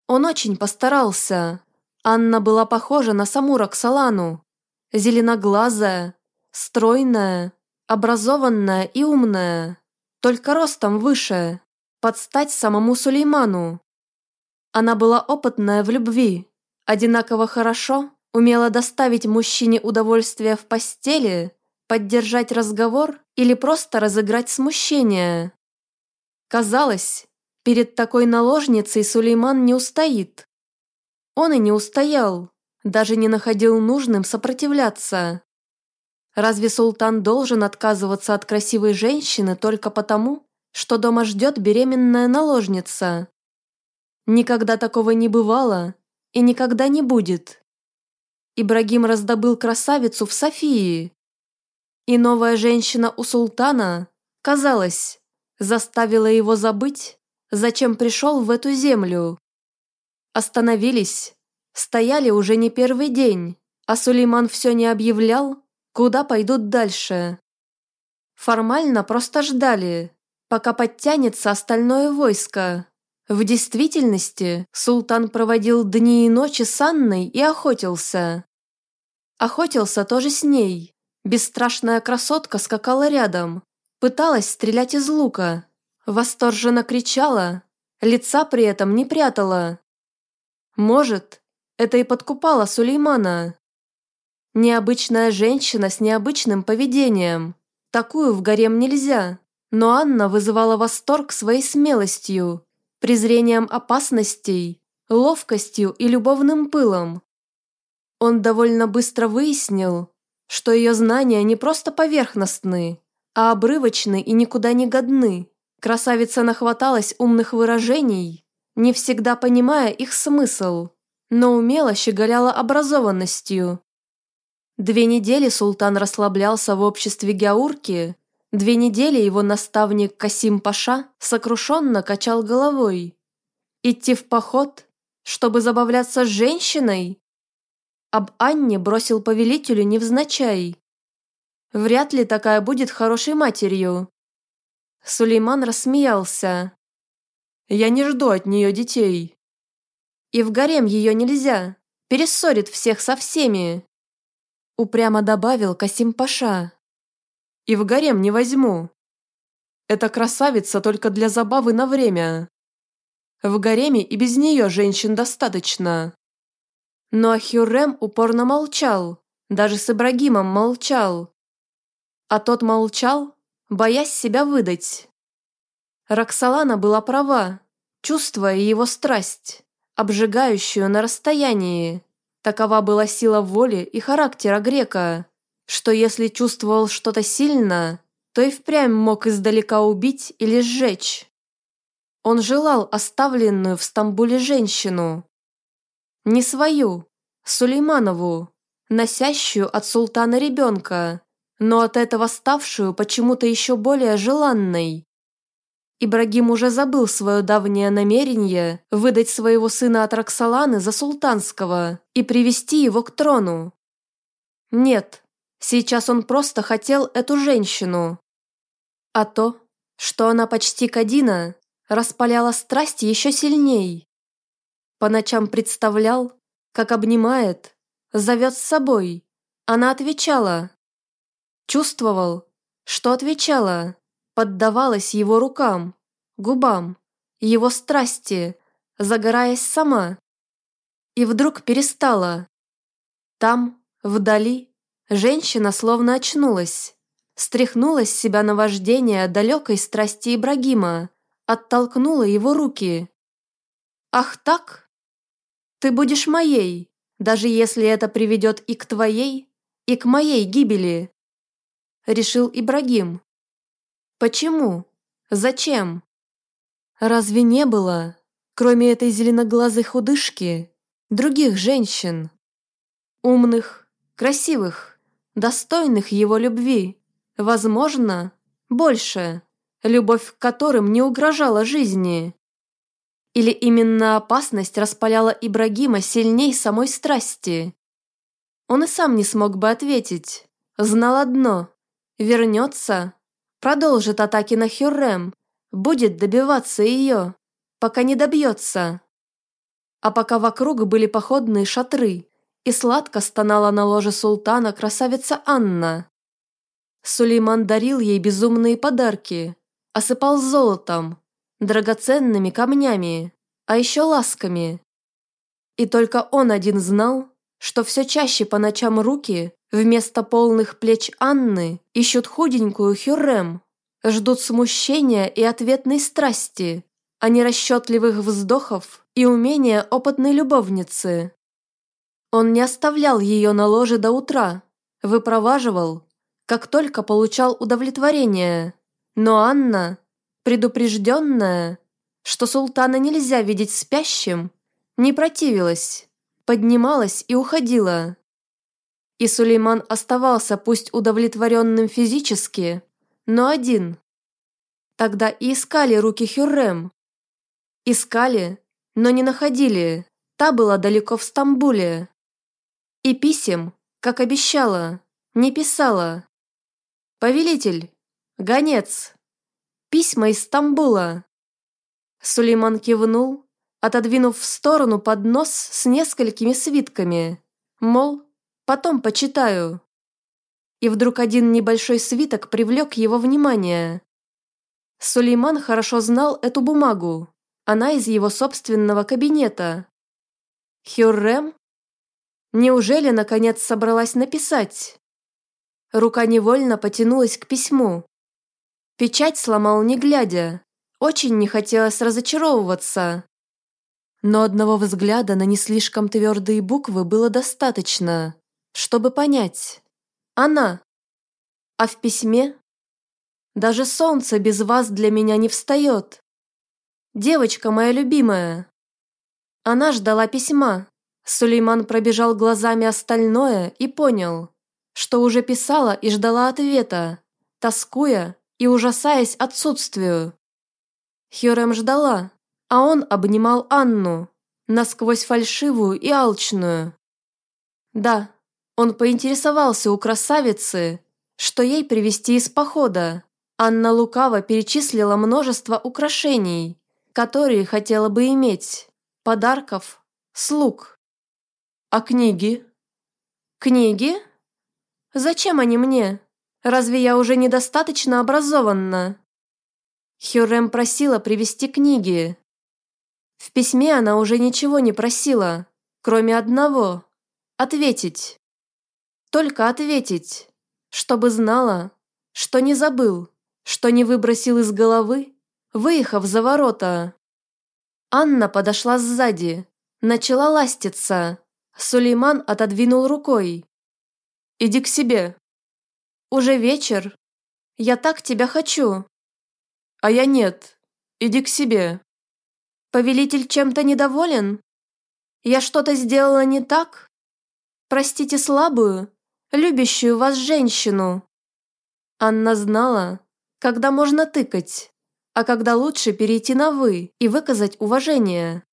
Он очень постарался. Анна была похожа на саму Роксолану. Зеленоглазая, стройная, образованная и умная. Только ростом выше, под стать самому Сулейману. Она была опытная в любви, одинаково хорошо умела доставить мужчине удовольствие в постели поддержать разговор или просто разыграть смущение. Казалось, перед такой наложницей Сулейман не устоит. Он и не устоял, даже не находил нужным сопротивляться. Разве султан должен отказываться от красивой женщины только потому, что дома ждет беременная наложница? Никогда такого не бывало и никогда не будет. Ибрагим раздобыл красавицу в Софии, и новая женщина у султана, казалось, заставила его забыть, зачем пришел в эту землю. Остановились, стояли уже не первый день, а Сулейман все не объявлял, куда пойдут дальше. Формально просто ждали, пока подтянется остальное войско. В действительности султан проводил дни и ночи с Анной и охотился. Охотился тоже с ней, Бесстрашная красотка скакала рядом, пыталась стрелять из лука, восторженно кричала, лица при этом не прятала. Может, это и подкупало Сулеймана. Необычная женщина с необычным поведением. Такую в гарем нельзя. Но Анна вызывала восторг своей смелостью, презрением опасностей, ловкостью и любовным пылом. Он довольно быстро выяснил, что ее знания не просто поверхностны, а обрывочны и никуда не годны. Красавица нахваталась умных выражений, не всегда понимая их смысл, но умело щеголяла образованностью. Две недели султан расслаблялся в обществе Гяурки, две недели его наставник Касим Паша сокрушенно качал головой. Идти в поход, чтобы забавляться с женщиной? Об Анне бросил повелителю невзначай. Вряд ли такая будет хорошей матерью. Сулейман рассмеялся. Я не жду от нее детей. И в гарем ее нельзя. Перессорит всех со всеми. Упрямо добавил Касим Паша. И в гарем не возьму. Это красавица только для забавы на время. В гареме и без нее женщин достаточно. Но Хюррем упорно молчал, даже с Ибрагимом молчал. А тот молчал, боясь себя выдать. Роксолана была права, чувствуя его страсть, обжигающую на расстоянии. Такова была сила воли и характера грека, что если чувствовал что-то сильно, то и впрямь мог издалека убить или сжечь. Он желал оставленную в Стамбуле женщину, не свою, Сулейманову, носящую от султана ребенка, но от этого ставшую почему-то еще более желанной. Ибрагим уже забыл свое давнее намерение выдать своего сына от Роксоланы за султанского и привести его к трону. Нет, сейчас он просто хотел эту женщину. А то, что она почти Кадина, распаляла страсть еще сильней. По ночам представлял, как обнимает, зовет с собой. Она отвечала. Чувствовал, что отвечала, поддавалась его рукам, губам, его страсти, загораясь сама. И вдруг перестала. Там, вдали, женщина словно очнулась, стряхнула с себя наваждение далекой страсти Ибрагима, оттолкнула его руки. «Ах так? Ты будешь моей, даже если это приведет и к твоей, и к моей гибели», решил Ибрагим. «Почему? Зачем?» Разве не было, кроме этой зеленоглазой худышки, других женщин? Умных, красивых, достойных его любви, возможно, больше, любовь к которым не угрожала жизни. Или именно опасность распаляла Ибрагима сильней самой страсти? Он и сам не смог бы ответить. Знал одно – вернется, продолжит атаки на Хюррем, будет добиваться ее, пока не добьется. А пока вокруг были походные шатры, и сладко стонала на ложе султана красавица Анна. Сулейман дарил ей безумные подарки, осыпал золотом, драгоценными камнями, а еще ласками. И только он один знал, что все чаще по ночам руки вместо полных плеч Анны ищут худенькую Хюррем, ждут смущения и ответной страсти, а не расчетливых вздохов и умения опытной любовницы. Он не оставлял ее на ложе до утра, выпроваживал, как только получал удовлетворение. Но Анна, предупрежденная, что султана нельзя видеть спящим, не противилась, поднималась и уходила. И Сулейман оставался пусть удовлетворенным физически, но один. Тогда и искали руки Хюррем. Искали, но не находили, та была далеко в Стамбуле. И писем, как обещала, не писала. «Повелитель, гонец, письма из Стамбула». Сулейман кивнул, отодвинув в сторону поднос с несколькими свитками, мол, потом почитаю и вдруг один небольшой свиток привлек его внимание. Сулейман хорошо знал эту бумагу. Она из его собственного кабинета. Хюррем? Неужели, наконец, собралась написать? Рука невольно потянулась к письму. Печать сломал не глядя. Очень не хотелось разочаровываться. Но одного взгляда на не слишком твердые буквы было достаточно, чтобы понять. Она. А в письме? Даже солнце без вас для меня не встает. Девочка моя любимая. Она ждала письма. Сулейман пробежал глазами остальное и понял, что уже писала и ждала ответа, тоскуя и ужасаясь отсутствию. Хюрем ждала, а он обнимал Анну, насквозь фальшивую и алчную. Да, он поинтересовался у красавицы, что ей привезти из похода. Анна лукаво перечислила множество украшений, которые хотела бы иметь, подарков, слуг. А книги? Книги? Зачем они мне? Разве я уже недостаточно образованна? Хюррем просила привезти книги. В письме она уже ничего не просила, кроме одного – ответить. Только ответить, чтобы знала, что не забыл, что не выбросил из головы, выехав за ворота. Анна подошла сзади, начала ластиться. Сулейман отодвинул рукой. «Иди к себе». «Уже вечер. Я так тебя хочу». «А я нет. Иди к себе». «Повелитель чем-то недоволен? Я что-то сделала не так? Простите слабую, любящую вас женщину. Анна знала, когда можно тыкать, а когда лучше перейти на «вы» и выказать уважение.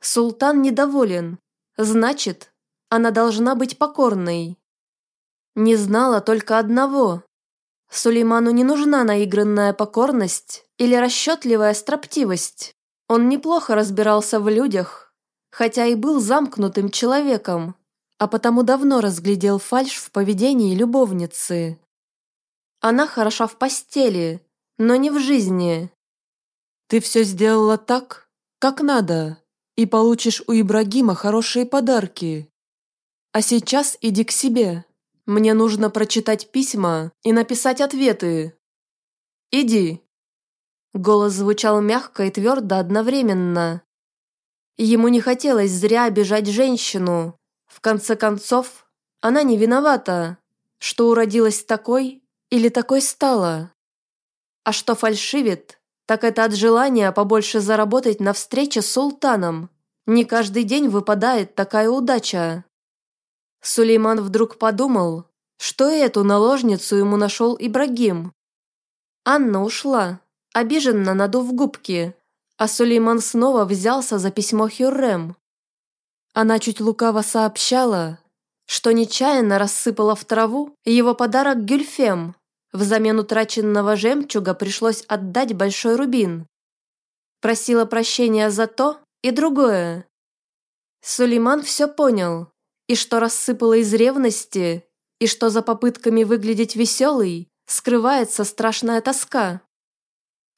Султан недоволен, значит, она должна быть покорной. Не знала только одного. Сулейману не нужна наигранная покорность или расчетливая строптивость. Он неплохо разбирался в людях, хотя и был замкнутым человеком а потому давно разглядел фальшь в поведении любовницы. Она хороша в постели, но не в жизни. Ты все сделала так, как надо, и получишь у Ибрагима хорошие подарки. А сейчас иди к себе. Мне нужно прочитать письма и написать ответы. Иди. Голос звучал мягко и твердо одновременно. Ему не хотелось зря обижать женщину. В конце концов, она не виновата, что уродилась такой или такой стала. А что фальшивит, так это от желания побольше заработать на встрече с султаном. Не каждый день выпадает такая удача. Сулейман вдруг подумал, что эту наложницу ему нашел Ибрагим. Анна ушла, обиженно надув губки, а Сулейман снова взялся за письмо Хюррем. Она чуть лукаво сообщала, что нечаянно рассыпала в траву его подарок Гюльфем. Взамен утраченного жемчуга пришлось отдать большой рубин. Просила прощения за то и другое. Сулейман все понял, и что рассыпала из ревности, и что за попытками выглядеть веселый скрывается страшная тоска.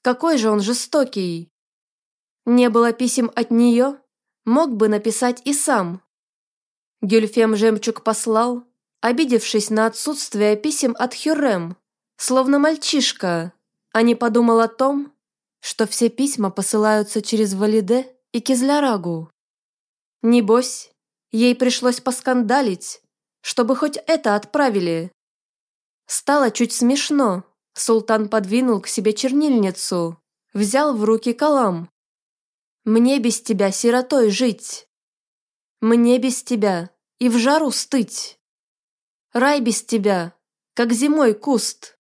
Какой же он жестокий! Не было писем от нее, мог бы написать и сам. Гюльфем жемчуг послал, обидевшись на отсутствие писем от Хюррем, словно мальчишка, а не подумал о том, что все письма посылаются через Валиде и Кизлярагу. Небось, ей пришлось поскандалить, чтобы хоть это отправили. Стало чуть смешно. Султан подвинул к себе чернильницу, взял в руки калам. «Мне без тебя сиротой жить. Мне без тебя и в жару стыть. Рай без тебя, как зимой куст.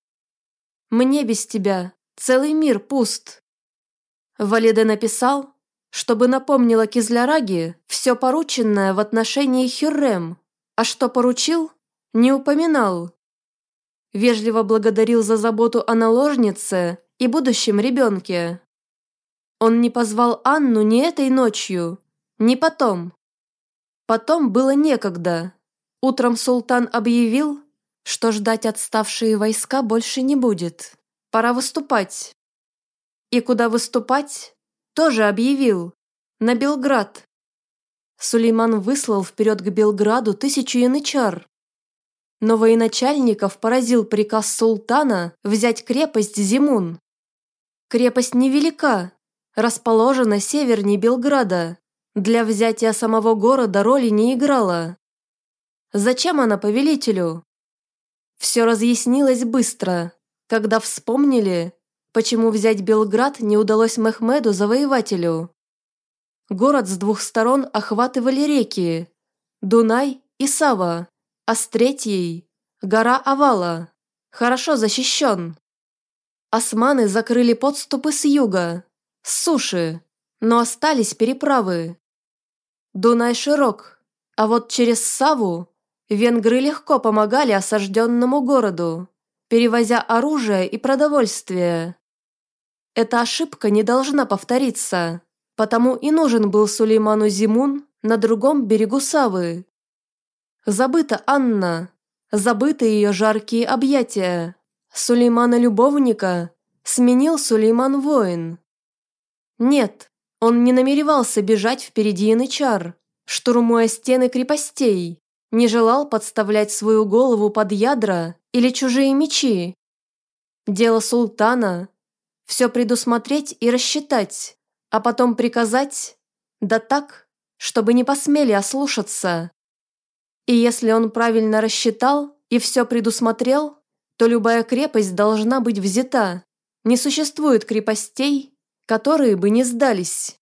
Мне без тебя целый мир пуст». Валиде написал, чтобы напомнила Кизляраге все порученное в отношении Хюррем, а что поручил, не упоминал вежливо благодарил за заботу о наложнице и будущем ребенке. Он не позвал Анну ни этой ночью, ни потом. Потом было некогда. Утром султан объявил, что ждать отставшие войска больше не будет. Пора выступать. И куда выступать, тоже объявил. На Белград. Сулейман выслал вперед к Белграду тысячу янычар, но военачальников поразил приказ султана взять крепость Зимун. Крепость невелика, расположена севернее Белграда. Для взятия самого города роли не играла. Зачем она повелителю? Все разъяснилось быстро, когда вспомнили, почему взять Белград не удалось Мехмеду завоевателю. Город с двух сторон охватывали реки – Дунай и Сава а с третьей – гора Авала, хорошо защищен. Османы закрыли подступы с юга, с суши, но остались переправы. Дунай широк, а вот через Саву венгры легко помогали осажденному городу, перевозя оружие и продовольствие. Эта ошибка не должна повториться, потому и нужен был Сулейману Зимун на другом берегу Савы, Забыта Анна, забыты ее жаркие объятия. Сулеймана-любовника сменил Сулейман-воин. Нет, он не намеревался бежать впереди янычар, штурмуя стены крепостей, не желал подставлять свою голову под ядра или чужие мечи. Дело султана – все предусмотреть и рассчитать, а потом приказать, да так, чтобы не посмели ослушаться. И если он правильно рассчитал и все предусмотрел, то любая крепость должна быть взята. Не существует крепостей, которые бы не сдались.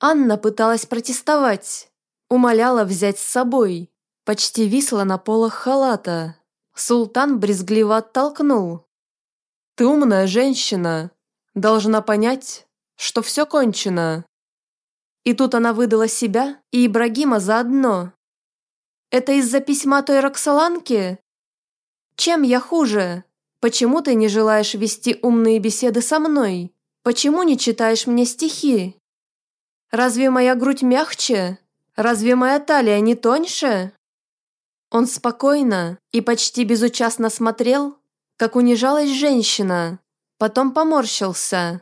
Анна пыталась протестовать, умоляла взять с собой, почти висла на полах халата. Султан брезгливо оттолкнул. «Ты умная женщина, должна понять, что все кончено». И тут она выдала себя и Ибрагима заодно. Это из-за письма той Роксоланки? Чем я хуже? Почему ты не желаешь вести умные беседы со мной? Почему не читаешь мне стихи? Разве моя грудь мягче? Разве моя талия не тоньше?» Он спокойно и почти безучастно смотрел, как унижалась женщина, потом поморщился.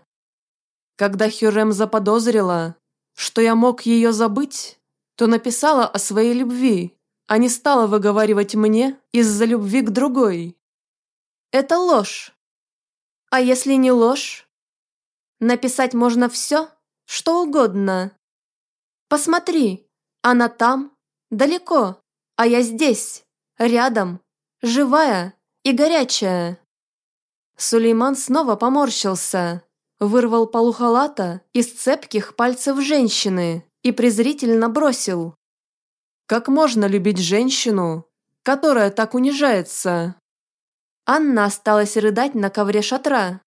Когда Хюррем заподозрила, что я мог ее забыть, то написала о своей любви, а не стала выговаривать мне из-за любви к другой. Это ложь. А если не ложь? Написать можно все, что угодно. Посмотри, она там, далеко, а я здесь, рядом, живая и горячая. Сулейман снова поморщился, вырвал полу халата из цепких пальцев женщины и презрительно бросил. «Как можно любить женщину, которая так унижается?» Анна осталась рыдать на ковре шатра.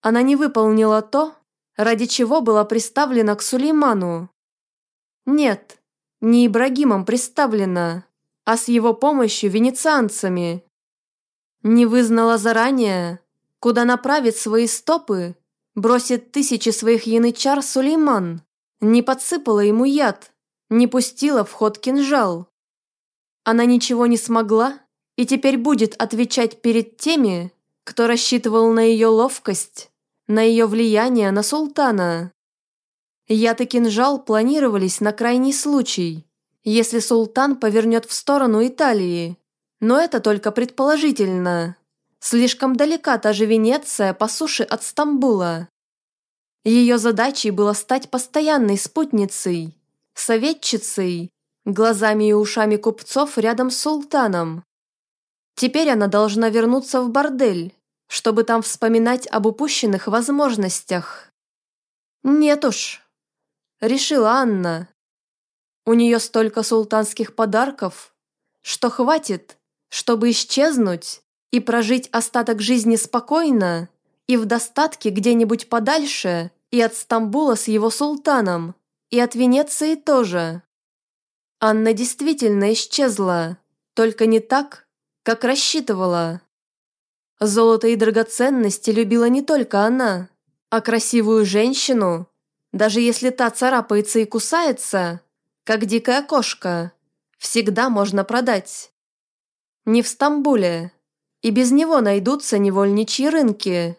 Она не выполнила то, ради чего была приставлена к Сулейману. Нет, не Ибрагимом приставлена, а с его помощью венецианцами. Не вызнала заранее, куда направит свои стопы, бросит тысячи своих янычар Сулейман, не подсыпала ему яд, не пустила в ход кинжал. Она ничего не смогла и теперь будет отвечать перед теми, кто рассчитывал на ее ловкость, на ее влияние на султана. Яд и кинжал планировались на крайний случай, если султан повернет в сторону Италии. Но это только предположительно. Слишком далека та же Венеция по суше от Стамбула. Ее задачей было стать постоянной спутницей, советчицей, глазами и ушами купцов рядом с султаном. Теперь она должна вернуться в бордель, чтобы там вспоминать об упущенных возможностях. Нет уж, решила Анна. У нее столько султанских подарков, что хватит, чтобы исчезнуть и прожить остаток жизни спокойно и в достатке где-нибудь подальше и от Стамбула с его султаном, и от Венеции тоже. Анна действительно исчезла, только не так, как рассчитывала. Золото и драгоценности любила не только она, а красивую женщину даже если та царапается и кусается, как дикая кошка, всегда можно продать. Не в Стамбуле. И без него найдутся невольничьи рынки.